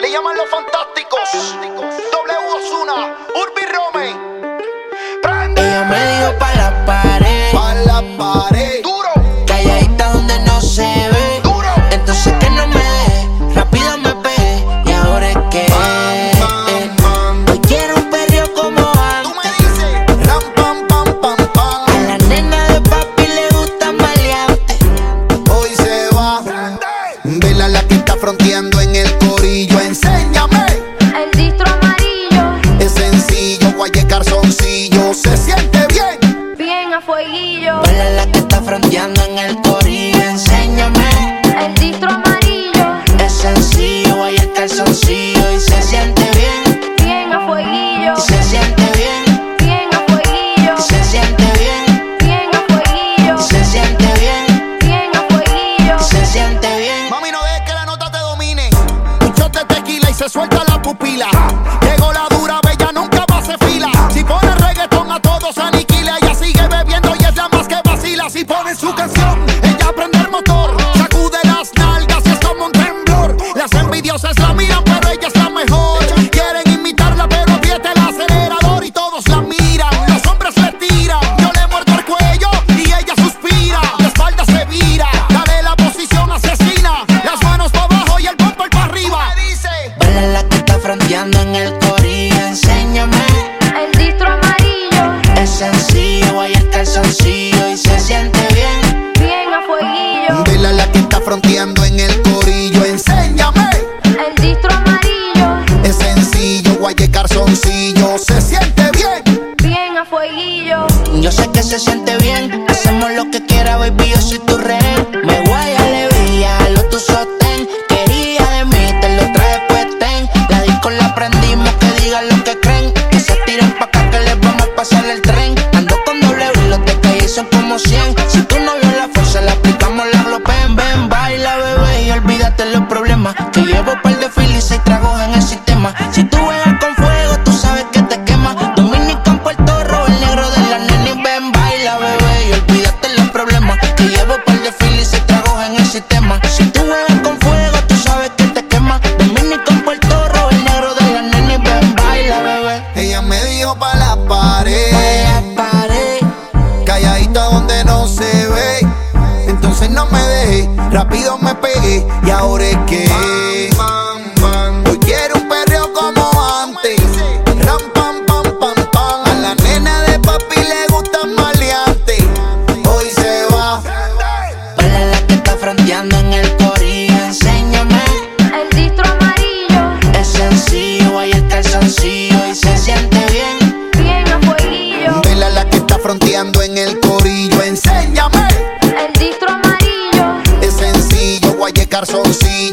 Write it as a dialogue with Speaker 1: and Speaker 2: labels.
Speaker 1: Le llaman los fantásticos.
Speaker 2: amarillo.
Speaker 3: La que está fronteando en el corillo. Enséñame.
Speaker 2: El distro amarillo.
Speaker 3: Es sencillo, hay el calzoncillo y se siente bien.
Speaker 2: Bien a fueguillo.
Speaker 3: Y se siente bien.
Speaker 2: Bien a fueguillo.
Speaker 3: Y se siente bien.
Speaker 2: Bien a fueguillo.
Speaker 3: Y se siente bien.
Speaker 2: Bien a.
Speaker 3: Y se siente bien.
Speaker 1: Mami, no dejes que la nota te domine. Un shot de tequila y se suelta la pupila. something que
Speaker 3: está fronteando en el corillo. Enséñame.
Speaker 2: El distro amarillo.
Speaker 3: Es sencillo,
Speaker 1: guaye calzoncillo. Se siente bien.
Speaker 2: Bien a fueguillo.
Speaker 3: Yo sé que se siente bien. Hacemos lo que quiera, baby. Yo soy tu rey. Me guaya, le brilla, lo tu sostén. Quería de mí, te lo traje pues ten. La disco la prendimos, que digan lo que creen. Que se tiren pa' acá, que les vamos a pasar el tren. Ando con doble y los de son como 100.
Speaker 1: bandidos me pegué y ahora es que. Dar solusi